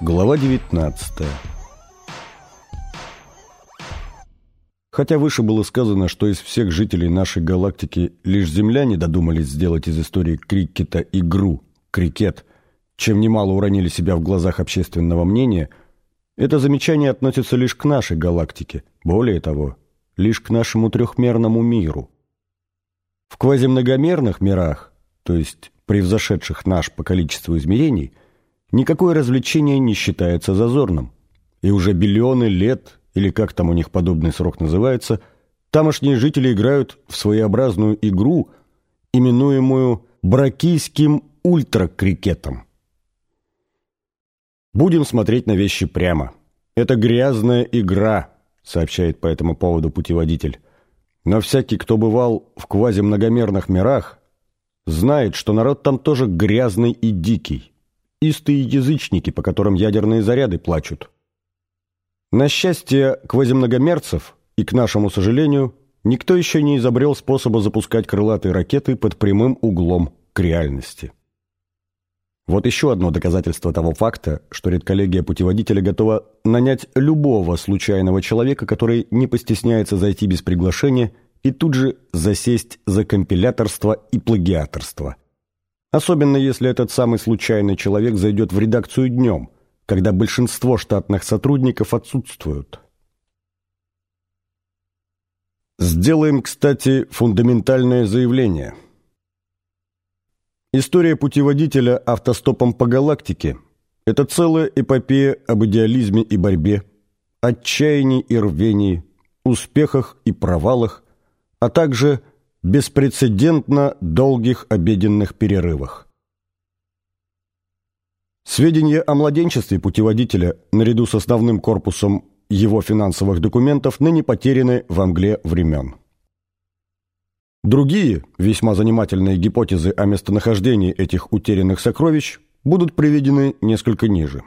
Глава 19 Хотя выше было сказано, что из всех жителей нашей галактики лишь земляне додумались сделать из истории крикета игру, крикет, чем немало уронили себя в глазах общественного мнения, это замечание относится лишь к нашей галактике, более того, лишь к нашему трехмерному миру. В квазимногомерных мирах, то есть превзошедших наш по количеству измерений – никакое развлечение не считается зазорным. И уже биллионы лет, или как там у них подобный срок называется, тамошние жители играют в своеобразную игру, именуемую бракийским ультракрикетом. Будем смотреть на вещи прямо. Это грязная игра, сообщает по этому поводу путеводитель. Но всякий, кто бывал в квазимногомерных мирах, знает, что народ там тоже грязный и дикий истые язычники, по которым ядерные заряды плачут. На счастье квазимногомерцев и, к нашему сожалению, никто еще не изобрел способа запускать крылатые ракеты под прямым углом к реальности. Вот еще одно доказательство того факта, что редколлегия путеводителя готова нанять любого случайного человека, который не постесняется зайти без приглашения и тут же засесть за компиляторство и плагиаторство – Особенно если этот самый случайный человек зайдет в редакцию днем, когда большинство штатных сотрудников отсутствуют. Сделаем, кстати, фундаментальное заявление. История путеводителя автостопом по галактике – это целая эпопея об идеализме и борьбе, отчаянии и рвении, успехах и провалах, а также – беспрецедентно долгих обеденных перерывах. Сведения о младенчестве путеводителя, наряду с основным корпусом его финансовых документов, ныне потеряны в мгле времен. Другие, весьма занимательные гипотезы о местонахождении этих утерянных сокровищ будут приведены несколько ниже.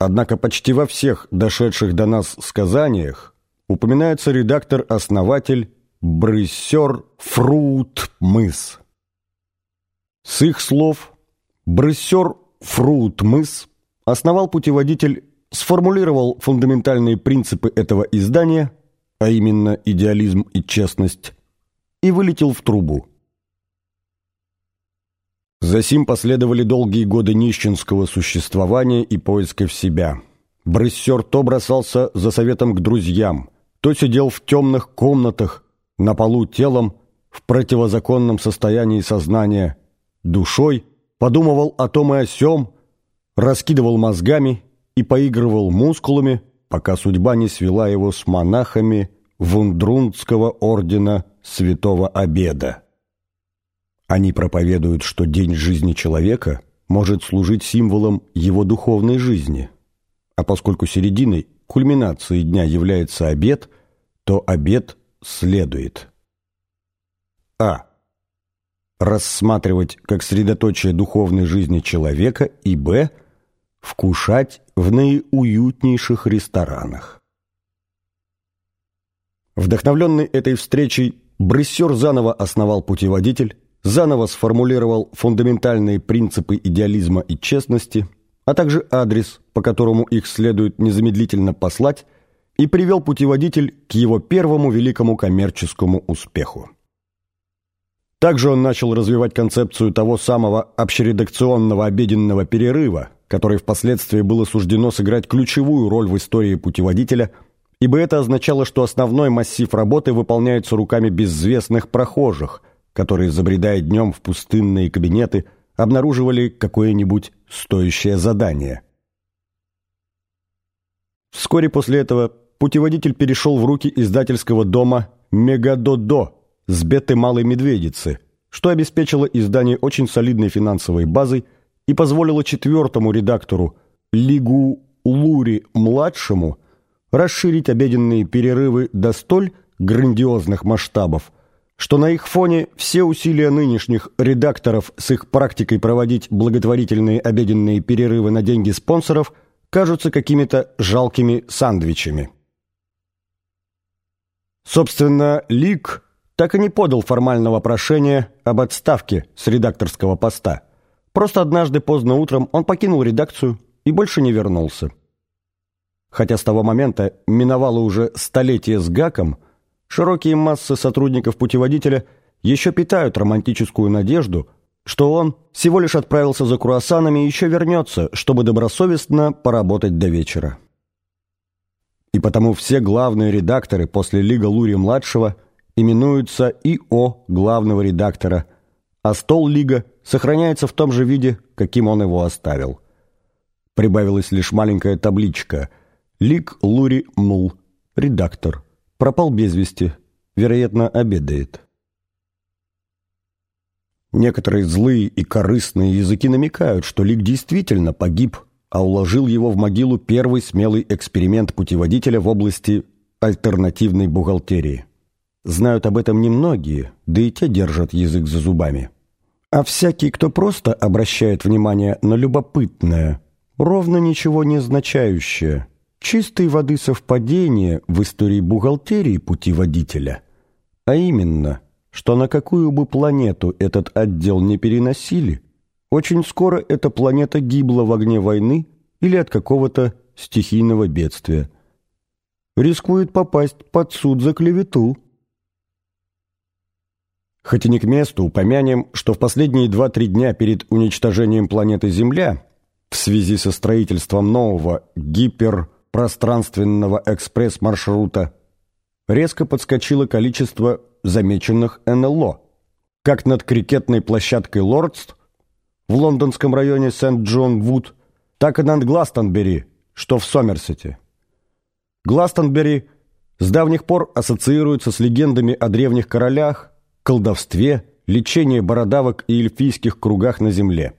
Однако почти во всех дошедших до нас сказаниях упоминается редактор-основатель Брысер Фрут Мыс. С их слов Брысер Фрут Мыс основал путеводитель, сформулировал фундаментальные принципы этого издания, а именно идеализм и честность, и вылетел в трубу. Засим последовали долгие годы нищенского существования и поиска в себя. Брессер то бросался за советом к друзьям, то сидел в темных комнатах, на полу телом, в противозаконном состоянии сознания, душой, подумывал о том и о сём, раскидывал мозгами и поигрывал мускулами, пока судьба не свела его с монахами Вундрундского ордена Святого Обеда. Они проповедуют, что день жизни человека может служить символом его духовной жизни, а поскольку серединой, кульминацией дня является обед, то обед следует. А. Рассматривать как средоточие духовной жизни человека и Б. Вкушать в наиуютнейших ресторанах. Вдохновленный этой встречей, Брессер заново основал путеводитель, заново сформулировал фундаментальные принципы идеализма и честности, а также адрес, по которому их следует незамедлительно послать, и привел путеводитель к его первому великому коммерческому успеху. Также он начал развивать концепцию того самого общередакционного обеденного перерыва, который впоследствии было суждено сыграть ключевую роль в истории путеводителя, ибо это означало, что основной массив работы выполняется руками безвестных прохожих, которые, забредая днем в пустынные кабинеты, обнаруживали какое-нибудь стоящее задание. Вскоре после этого путеводитель перешел в руки издательского дома «Мегадодо» с беты «Малой медведицы», что обеспечило издание очень солидной финансовой базой и позволило четвертому редактору Лигу Лури-младшему расширить обеденные перерывы до столь, грандиозных масштабов, что на их фоне все усилия нынешних редакторов с их практикой проводить благотворительные обеденные перерывы на деньги спонсоров кажутся какими-то жалкими сандвичами. Собственно, Лик так и не подал формального прошения об отставке с редакторского поста. Просто однажды поздно утром он покинул редакцию и больше не вернулся. Хотя с того момента миновало уже столетие с Гаком, широкие массы сотрудников путеводителя еще питают романтическую надежду, что он всего лишь отправился за круассанами и еще вернется, чтобы добросовестно поработать до вечера и потому все главные редакторы после Лига Лури-младшего именуются ИО главного редактора, а стол Лига сохраняется в том же виде, каким он его оставил. Прибавилась лишь маленькая табличка «Лиг Лури Мл, редактор, пропал без вести, вероятно, обедает». Некоторые злые и корыстные языки намекают, что Лиг действительно погиб а уложил его в могилу первый смелый эксперимент путеводителя в области альтернативной бухгалтерии. Знают об этом немногие, да и те держат язык за зубами. А всякий, кто просто обращает внимание на любопытное, ровно ничего не значающее, чистой воды совпадение в истории бухгалтерии путеводителя, а именно, что на какую бы планету этот отдел не переносили – очень скоро эта планета гибла в огне войны или от какого-то стихийного бедствия. Рискует попасть под суд за клевету. Хоть и не к месту, упомянем, что в последние 2-3 дня перед уничтожением планеты Земля в связи со строительством нового гиперпространственного экспресс-маршрута резко подскочило количество замеченных НЛО, как над крикетной площадкой Лордст, в лондонском районе Сент-Джон-Вуд, так и над Гластонбери, что в Сомерсете. Гластонбери с давних пор ассоциируется с легендами о древних королях, колдовстве, лечении бородавок и эльфийских кругах на земле.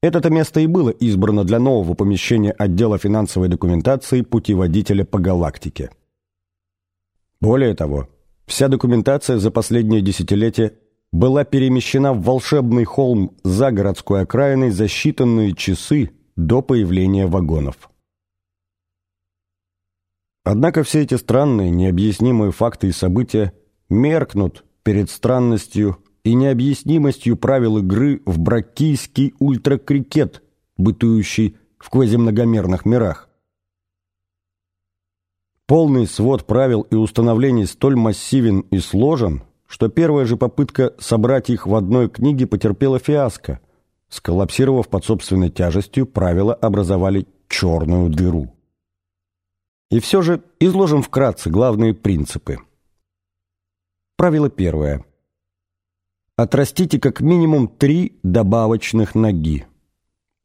Это-то место и было избрано для нового помещения отдела финансовой документации путеводителя по галактике. Более того, вся документация за последние десятилетия была перемещена в волшебный холм за городской окраиной за считанные часы до появления вагонов. Однако все эти странные, необъяснимые факты и события меркнут перед странностью и необъяснимостью правил игры в бракийский ультракрикет, бытующий в квазимногомерных мирах. Полный свод правил и установлений столь массивен и сложен – что первая же попытка собрать их в одной книге потерпела фиаско. Сколлапсировав под собственной тяжестью, правила образовали черную дыру. И все же изложим вкратце главные принципы. Правило первое. Отрастите как минимум три добавочных ноги.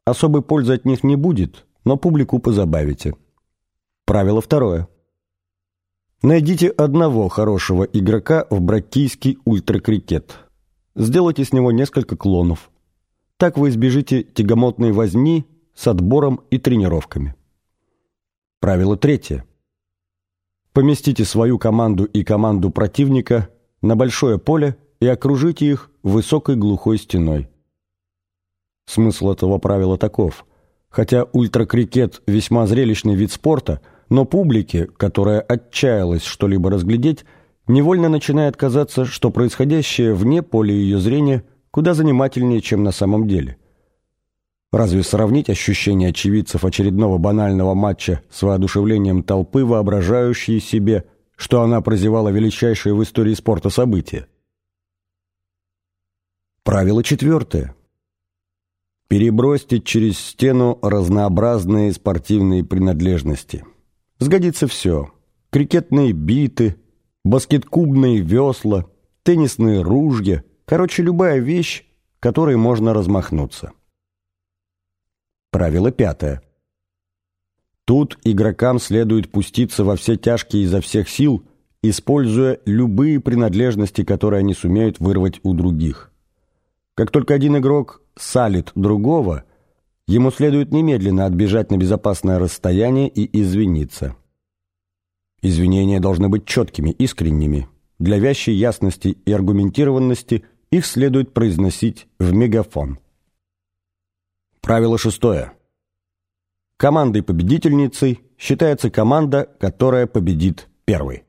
Особой пользы от них не будет, но публику позабавите. Правило второе. Найдите одного хорошего игрока в бракийский ультракрикет. Сделайте с него несколько клонов. Так вы избежите тягомотной возни с отбором и тренировками. Правило третье. Поместите свою команду и команду противника на большое поле и окружите их высокой глухой стеной. Смысл этого правила таков. Хотя ультракрикет весьма зрелищный вид спорта – но публике, которая отчаялась что-либо разглядеть, невольно начинает казаться, что происходящее вне поля ее зрения куда занимательнее, чем на самом деле. Разве сравнить ощущение очевидцев очередного банального матча с воодушевлением толпы, воображающей себе, что она прозевала величайшее в истории спорта событие? Правило четвертое. Перебросьте через стену разнообразные спортивные принадлежности – Сгодится все. Крикетные биты, баскеткубные весла, теннисные ружья. Короче, любая вещь, которой можно размахнуться. Правило пятое. Тут игрокам следует пуститься во все тяжкие изо всех сил, используя любые принадлежности, которые они сумеют вырвать у других. Как только один игрок салит другого – Ему следует немедленно отбежать на безопасное расстояние и извиниться. Извинения должны быть четкими, искренними. Для вящей ясности и аргументированности их следует произносить в мегафон. Правило шестое. Командой-победительницей считается команда, которая победит первой.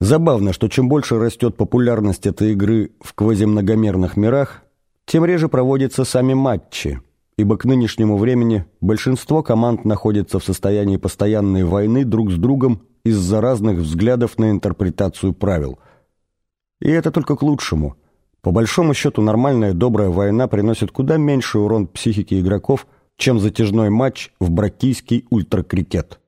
Забавно, что чем больше растет популярность этой игры в квазимногомерных мирах, тем реже проводятся сами матчи, ибо к нынешнему времени большинство команд находится в состоянии постоянной войны друг с другом из-за разных взглядов на интерпретацию правил. И это только к лучшему. По большому счету нормальная добрая война приносит куда меньший урон психике игроков, чем затяжной матч в бракийский ультракрикет.